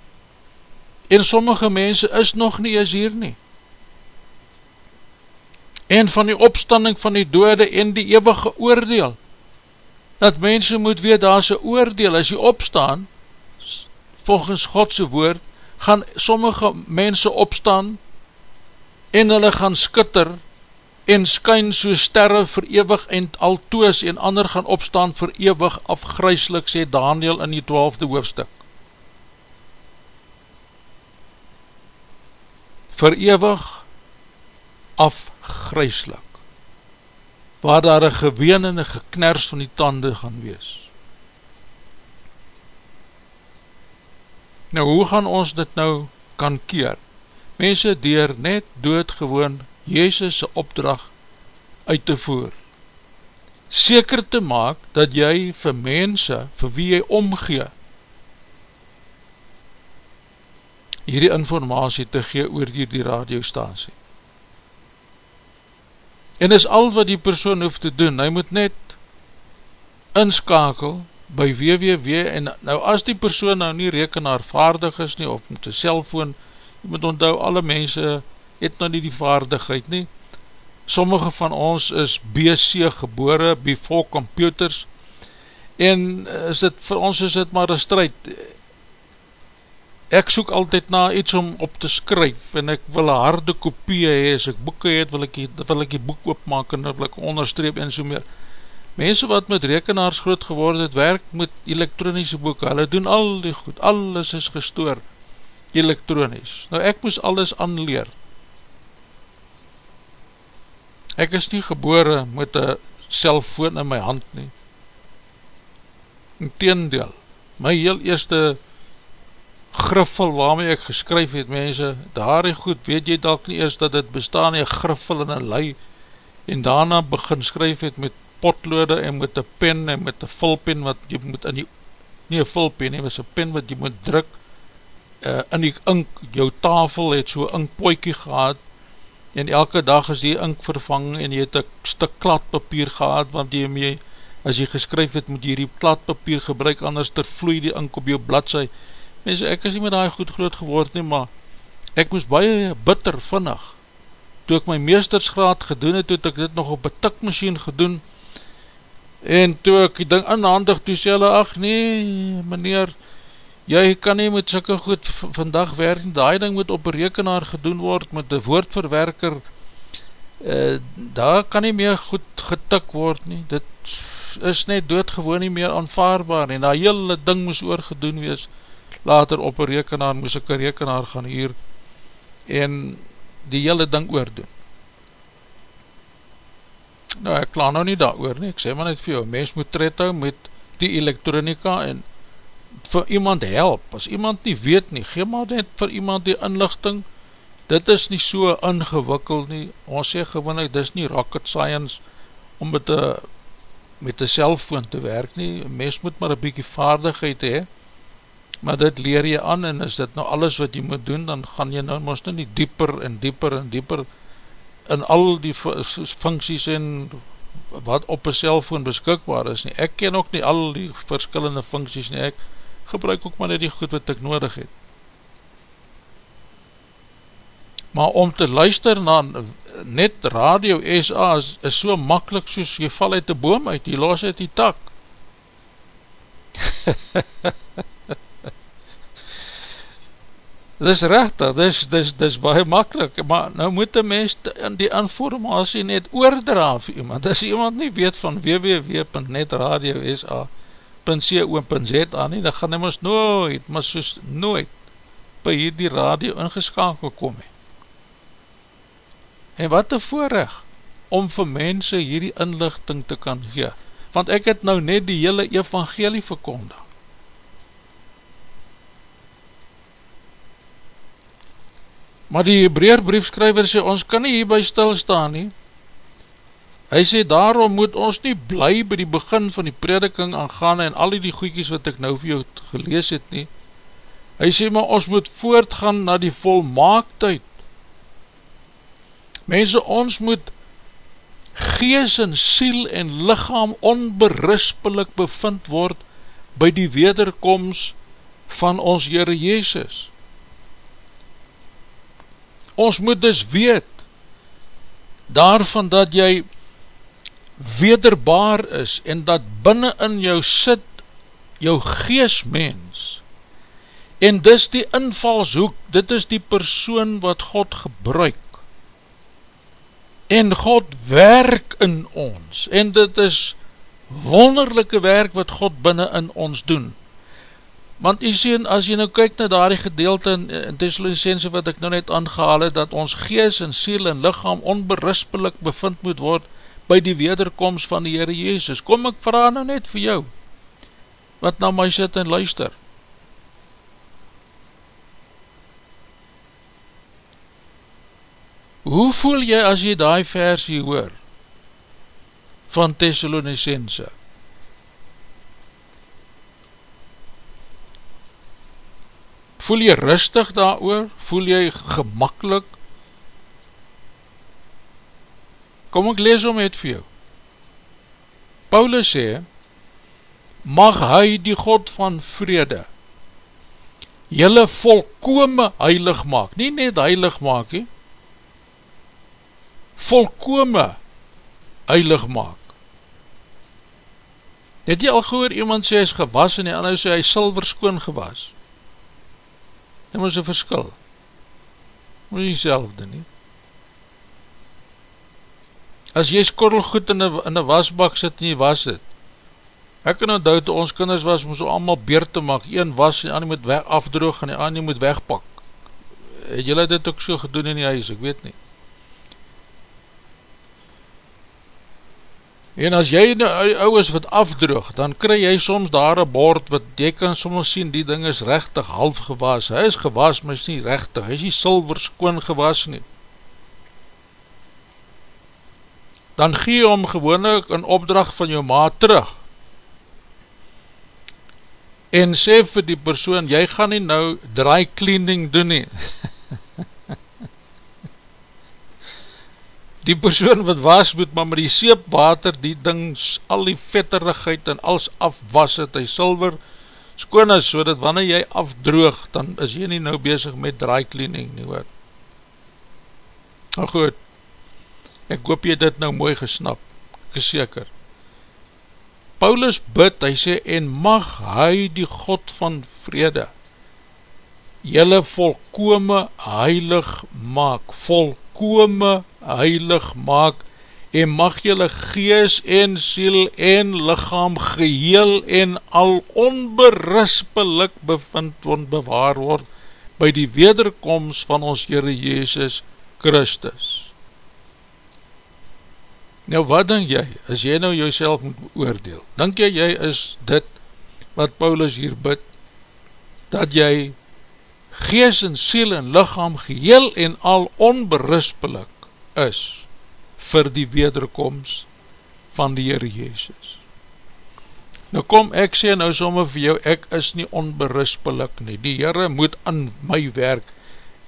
En sommige mense is nog nie eens hier nie. En van die opstanding van die dode en die eeuwige oordeel, dat mense moet weet, daar is een oordeel, as jy opstaan, volgens Godse woord, gaan sommige mense opstaan en hulle gaan skitter en skyn so sterre verewig en altoos en ander gaan opstaan verewig afgryslik, sê Daniel in die twaalfde hoofdstuk. Verewig afgryslik, waar daar een geween en een gekners van die tande gaan wees. Nou, hoe gaan ons dit nou kan keer? Mense dier net doodgewoon Jezus' opdracht uit te voer. Seker te maak dat jy vir mense, vir wie jy omgee, hierdie informatie te gee oor die, die radiostasie. En is al wat die persoon hoef te doen, hy moet net inskakel by www en nou as die persoon nou nie rekenaarvaardig is nie of met die cellfoon, jy moet onthou alle mense het nou nie die vaardigheid nie. Sommige van ons is BC gebore before computers en is dit, vir ons is dit maar een strijd. Ek soek altyd na iets om op te skryf en ek wil een harde kopie hee, as ek boeken het wil ek die, wil ek die boek opmaak en wil ek onderstreep en so meer. Mense wat met rekenaars groot geworden het, werk met elektronische boeken, hulle doen al die goed, alles is gestoor, elektronisch. Nou ek moes alles aanleer. Ek is nie gebore met een cellfoon in my hand nie. In teendeel, my heel eerste griffel waarmee ek geskryf het, mense, daar die goed, weet jy dalk nie eers dat het bestaan nie, griffel in een lei, en daarna begin skryf het met potlode en met een pen en met een vulpen wat jy moet in die, nie een vulpen nie, maar een pen wat jy moet druk, uh, in die ink, jou tafel het so inkpoikie gehad, en elke dag is die ink vervang en jy het een stuk kladpapier gehad, want jy mee, as jy geskryf het, moet jy die kladpapier gebruik, anders ter vloei die ink op jou bladzij, mense, ek is nie met die goed groot geword nie, maar ek moes baie bitter vinnig, toe ek my meestersgraad gedoen het, toe ek dit nog op een tikmachine gedoen, en toe ek die ding inhandig, toe sê hulle, ach nee, meneer, jy kan nie met sikke goed vandag werk, die ding moet op een rekenaar gedoen word, met die woordverwerker, uh, daar kan nie meer goed getik word nie, dit is net doodgewoon nie meer aanvaarbaar, en die hele ding moes oorgedoen wees, later op een rekenaar moes ek een rekenaar gaan hier en die hele ding oordoen. Nou ek kla nou nie daar oor nie, ek sê maar net vir jou, mens moet tred hou met die elektronika en vir iemand help, as iemand nie weet nie, gee maar net vir iemand die inlichting, dit is nie so ingewikkeld nie, ons sê gewoon dit is nie rocket science om met een met een cellfoon te werk nie, mens moet maar een bykie vaardigheid hee, maar dit leer jy aan en is dit nou alles wat jy moet doen, dan gaan jy nou moest nou nie dieper en dieper en dieper in al die funksies en wat op een cellfoon beskikbaar is nie. Ek ken ook nie al die verskillende funksies nie, ek gebruik ook maar net die goed wat ek nodig het. Maar om te luister na net radio SA is, is so makkelijk soos jy val uit die boom uit, jy los uit die tak. Dis rechtig, dis, dis, dis baie makkelijk, maar nou moet die mens die informatie net oordra vir iemand, as iemand nie weet van www.netradio.sa.co.za nie, dan gaan hy ons nooit, maar soos nooit, by hierdie radio ingeskakel kom he. En wat een voorrecht, om vir mense hierdie inlichting te kan gee, want ek het nou net die hele evangelie verkondig, Maar die Hebraer briefskryver sê, ons kan nie hierby stilstaan nie. Hy sê, daarom moet ons nie bly by die begin van die prediking aangaan en al die goeikies wat ek nou vir jou gelees het nie. Hy sê, maar ons moet voortgaan na die volmaaktheid. Mense, ons moet gees en siel en lichaam onberispelik bevind word by die wederkomst van ons Heere Jezus ons moet dus weet daarvan dat jy wederbaar is en dat binnen in jou sit jou geesmens en dis die invalshoek, dit is die persoon wat God gebruik. En God werk in ons en dit is wonderlijke werk wat God binnen in ons doen. Want jy sien, as jy nou kyk na daar die gedeelte in, in Thessalonicense wat ek nou net aangehaal het, dat ons gees en siel en lichaam onberispelik bevind moet word by die wederkomst van die Heere Jezus. Kom ek vraag nou net vir jou, wat na my sit en luister. Hoe voel jy as jy die versie hoor van Thessalonicense? voel jy rustig daar oor, voel jy gemakkelijk, kom ek lees om het vir jou, Paulus sê, mag hy die God van vrede, jylle volkome heilig maak, nie net heilig maak, he, volkome heilig maak, het jy al gehoor, iemand sê hy is gewas, en die ander sê hy silver skoon gewas, Dit was een verskil. Moet nie selfde nie. As jy skorrelgoed in een wasbak sit en jy was het, ek kan onthou toe ons kinders was, moes allemaal beer te maak, een was en die moet weg, afdroog en die ander moet wegpak, het jy dit ook so gedoen in die huis, ek weet nie, En as jy nou ouwes wat afdroog, dan kry jy soms daar een bord wat jy kan soms sien, die ding is rechtig half gewas. Hy is gewas, maar is nie rechtig. Hy is nie silver skoon gewas nie. Dan gee hom gewoonlik een opdracht van jou maat terug. En sê vir die persoon, jy gaan nie nou dry cleaning doen nie. die persoon wat was moet maar met die seepwater die ding al die vetterigheid en als afwas het hy silver skoon is so dat wanneer jy afdroog dan is jy nie nou bezig met dry cleaning nie hoor nou goed ek hoop jy dit nou mooi gesnap. Ek is seker. Paulus bid hy sê en mag hy die God van vrede jylle volkome heilig maak. Volkome heilig maak. En mag jylle gees en siel en lichaam geheel en al onberispelik bevind en bewaar word by die wederkomst van ons Heere Jezus Christus. Nou wat denk jy, as jy nou jouself moet beoordeel, denk jy jy is dit wat Paulus hier bid, dat jy gees en siel en lichaam geheel en al onberispelik is vir die wederkomst van die Heere Jezus. Nou kom, ek sê nou somme vir jou, ek is nie onberispelik nie, die Heere moet aan my werk,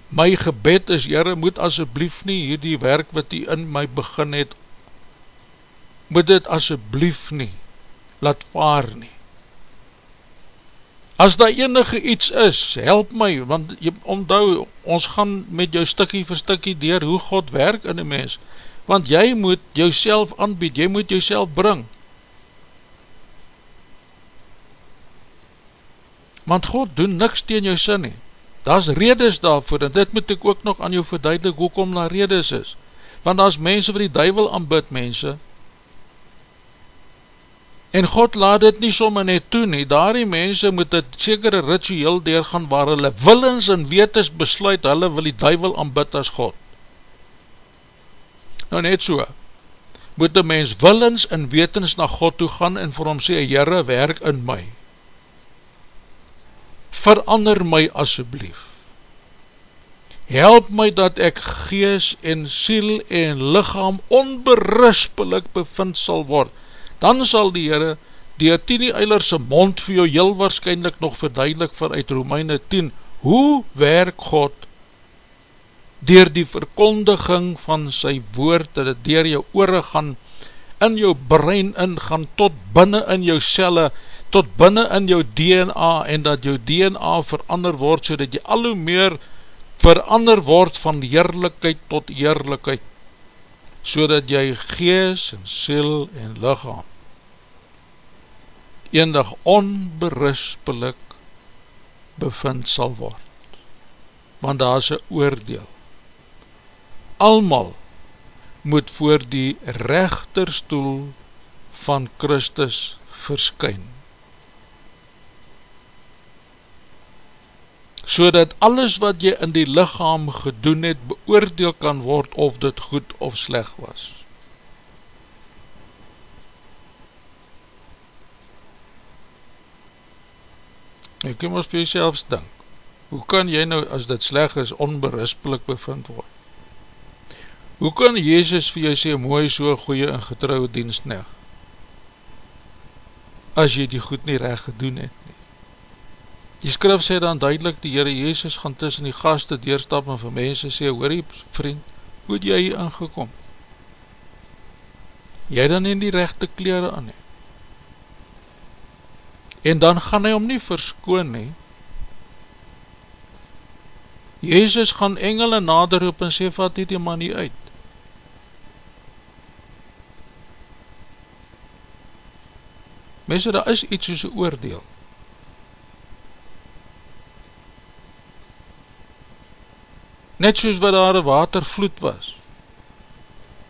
my gebed is, Heere moet asjeblief nie hierdie werk wat die in my begin het, moet dit asjeblief nie, laat vaar nie. As daar enige iets is, help my, want jy omdou, ons gaan met jou stikkie vir stikkie dier hoe God werk in die mens, want jy moet jouself aanbied, jy moet jouself bring. Want God doen niks teen jou sin nie. Daar is redes daarvoor, en dit moet ek ook nog aan jou verduidelik, hoekom daar redes is. Want as mense vir die duivel aanbid, mense, En God laat dit nie sommer net toe nie, daar die mense moet het sekere ritueel deurgaan waar hulle willens en wetes besluit, hulle wil die duivel aanbid as God. Nou net so, moet die mens willens en wetens na God toe gaan en vir hom sê, Heere, werk in my. Verander my asjeblief. Help my dat ek gees en siel en lichaam onberispelik bevind sal word, dan sal die Heere die Tini Eilerse mond vir jou heel waarschijnlijk nog verduidelik vanuit Romeine 10, hoe werk God dier die verkondiging van sy woord, dat het dier jou oore gaan, in jou brein ingaan, tot binnen in jou celle, tot binnen in jou DNA, en dat jou DNA verander word, so dat jy al hoe meer verander word van heerlijkheid tot heerlijkheid, so dat jy gees en siel en lichaam eendig onberispelik bevind sal word. Want daar is een oordeel. Almal moet voor die rechterstoel van Christus verskyn. So dat alles wat jy in die lichaam gedoen het, beoordeel kan word of dit goed of sleg was. Jy kan ons vir jyself dink, hoe kan jy nou, as dit sleg is, onberispelik bevind word? Hoe kan Jezus vir jy sê, mooi so goeie en getrouwe dienst neg? As jy die goed nie recht gedoen het nie. Die skrif sê dan duidelik, die Heere Jezus gaan tussen die gasten deurstap en vir mense sê, hoor jy vriend, hoe het jy hier ingekom? Jy dan in die rechte kleren aan nie en dan gaan hy om nie verskoon nie. Jezus gaan engele nader op en sê, vat die man nie uit. Mense, daar is iets soos een oordeel. Net soos wat daar een watervloed was.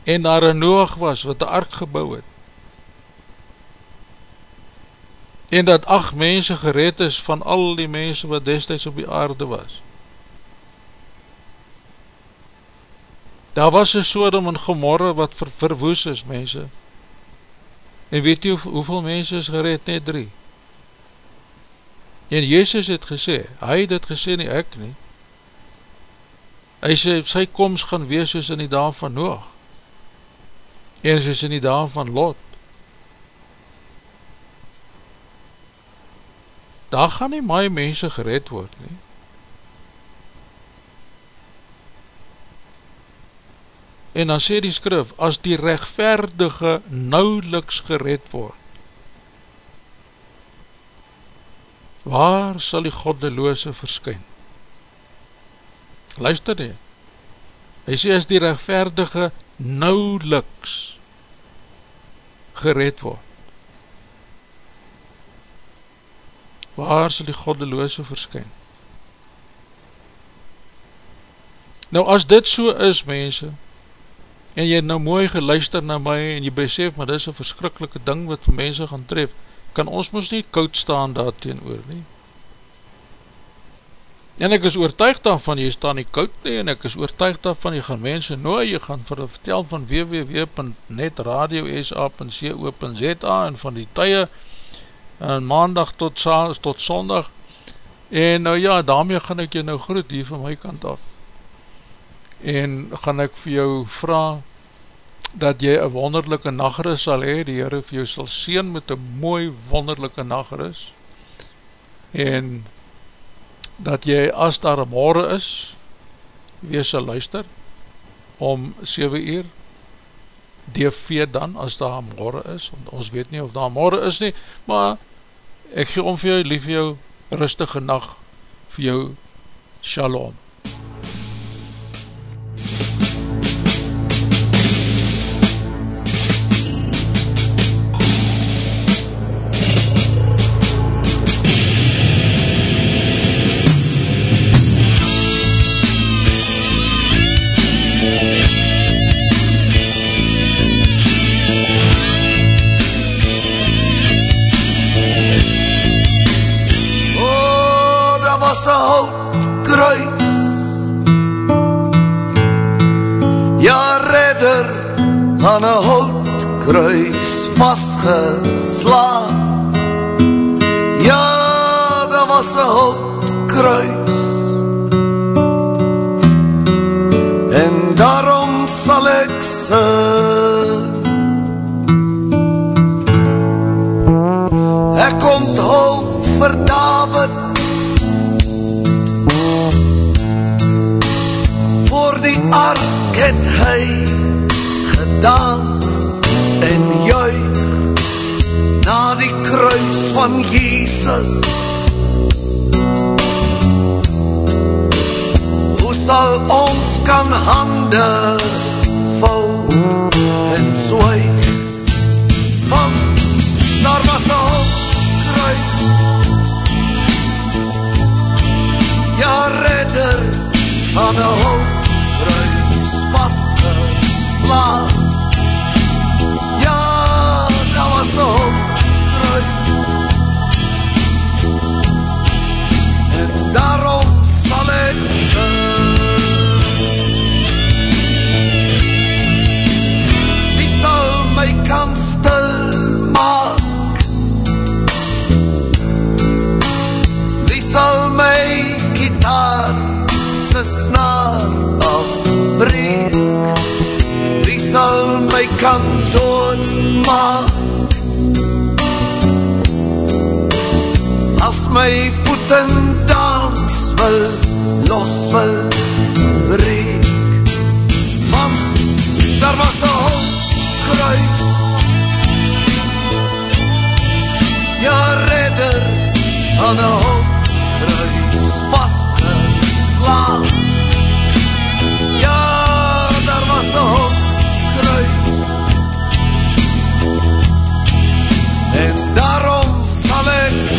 en daar een Noach was wat een ark gebouw het en dat acht mense gered is van al die mense wat destijds op die aarde was. Daar was een Sodom en Gomorre wat ver, verwoes is, mense. En weet jy hoe, hoeveel mense is gered? Net drie. En Jezus het gesê, hy het het gesê nie ek nie. Hy sê, sy komst gaan wees soos in die dag van Noach. En soos in die dag van Lot. Daar gaan nie my mense gered word nie. En dan sê die skrif, as die rechtverdige nauweliks gered word, waar sal die goddeloose verskyn? Luister nie, hy sê as die rechtverdige nauweliks gered word, waar sal die goddeloose verskyn? Nou as dit so is, mense, en jy nou mooi geluister na my en jy besef, maar dit is een verskrikkelike ding wat vir mense gaan tref, kan ons ons nie koud staan daar teen oor nie. En ek is oortuig daarvan, jy staan nie koud nie, en ek is oortuig daarvan, jy gaan mense nooi, jy gaan vir vertel van www.netradio.sa.co.za en van die tye, en maandag tot, tot sondag, en nou ja, daarmee gaan ek jy nou groet hier van my kant af. En gaan ek vir jou vraag dat jy een wonderlijke nageris sal hee, die Heere vir jou sal sien met een mooi wonderlijke nageris en dat jy as daar een morgen is wees sal luister om 7 uur. DV dan as daar morgen is want ons weet nie of daar morgen is nie maar ek gee om vir jou lief vir jou rustige nacht vir jou shalom David Voor die ark het hy dans en juig na die kruis van Jesus. Hoe sal ons kan hande vou en zwijg? Want daar was een hoofdkruis Ja, redder aan een hoofdkruis vastgeslagen. So kruis en daarom sal ek wie sal my kan dood maak as my voeten dans wil, los wil breek. Want daar was een hoofdkruis, ja redder aan een hoofdkruis vastgeslaan.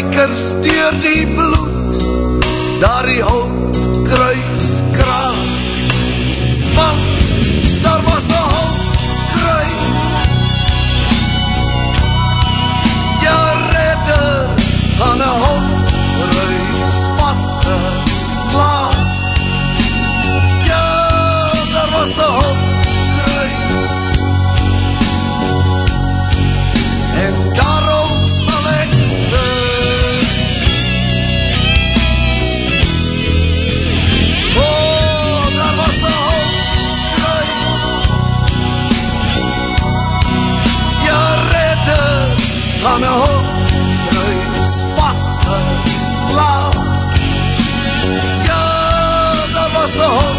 die spijkers deur die bloed, daar die hout kruis kraal, want daar was een hout kruis. Ja, redder aan een hout kruis vastgeslaan. Ja, daar was een hout corazón.